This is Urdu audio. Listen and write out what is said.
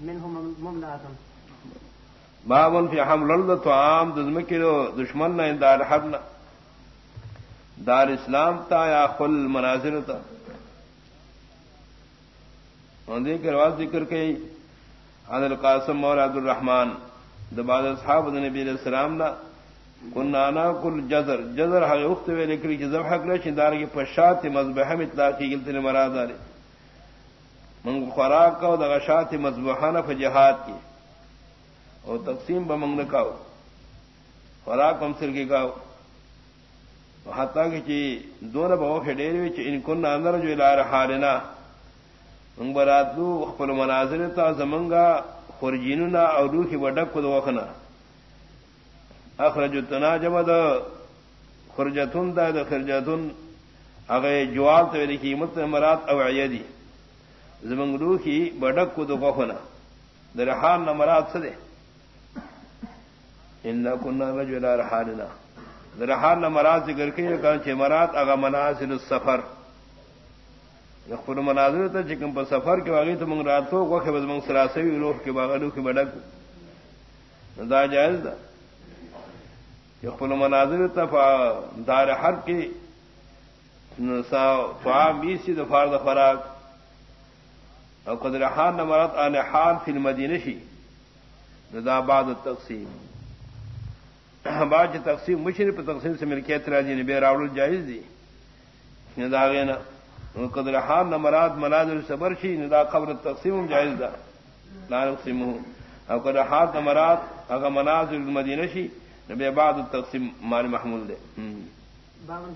منهم ممنعة بابن فی حمل الد عام دزمکرو دشمن نہ دار حرن دار اسلام تا یا خل مناظر تا اندے کے رواز ذکر کئی عن القاسم اور عبد الرحمن دباد اصحاب نبی علیہ السلام نا کنانا کل جزر. جزر حق اخت وی لکری جزر حق لے چندار کی پشات مذبح مطلاقی گلتے نے مراد آلے منگ خوراک کا دغشات مذبحانہ فجہات کی۔ اور تقسیم بمنگ نکاو خوراک ہم سر کی گاؤ حتا کہ چی دون بہو ڈیری وچ ان کن اندر جو الار حالنا من براتلو خپل مناظر تا، زمنگا خرجیننا او روحی وڈک کو دوخنا اخرج التناجم دا خرجتن دا دا خرجتن اگر جوال تو لکی مت مرات اوعیدی۔ زمنگ روحی وڈک کو دوخنا درحان نمرات سدے ان كنا رجل رحالنا. رحال مراد ذکر کی کہ چھ مراد اگا منازل السفر. یخفر منازل تا چکم پر سفر کے واقعی تو منگ راتو کو بز منگ سراسوی روح کے باغلو کی بڑک دا جائز دا یخفر منازل تا دار حرب کی فعام بیسی دفار دفراق او قدر حال نمرات آن حال فی المدینہ شی۔ دا بعد التقسیم بعد تقسیم مشرف تقسیم سے ملکیت راجی نے بے راول جائز دی۔ نداغے نا قدر حال نہ مراد ملاد شی ندا قبر تقسیم جائز دا۔ لا نقسم او قدر حال نہ مراد اگر مناظر المدینہ شی، نبی بعد التقسیم مال محمول دے۔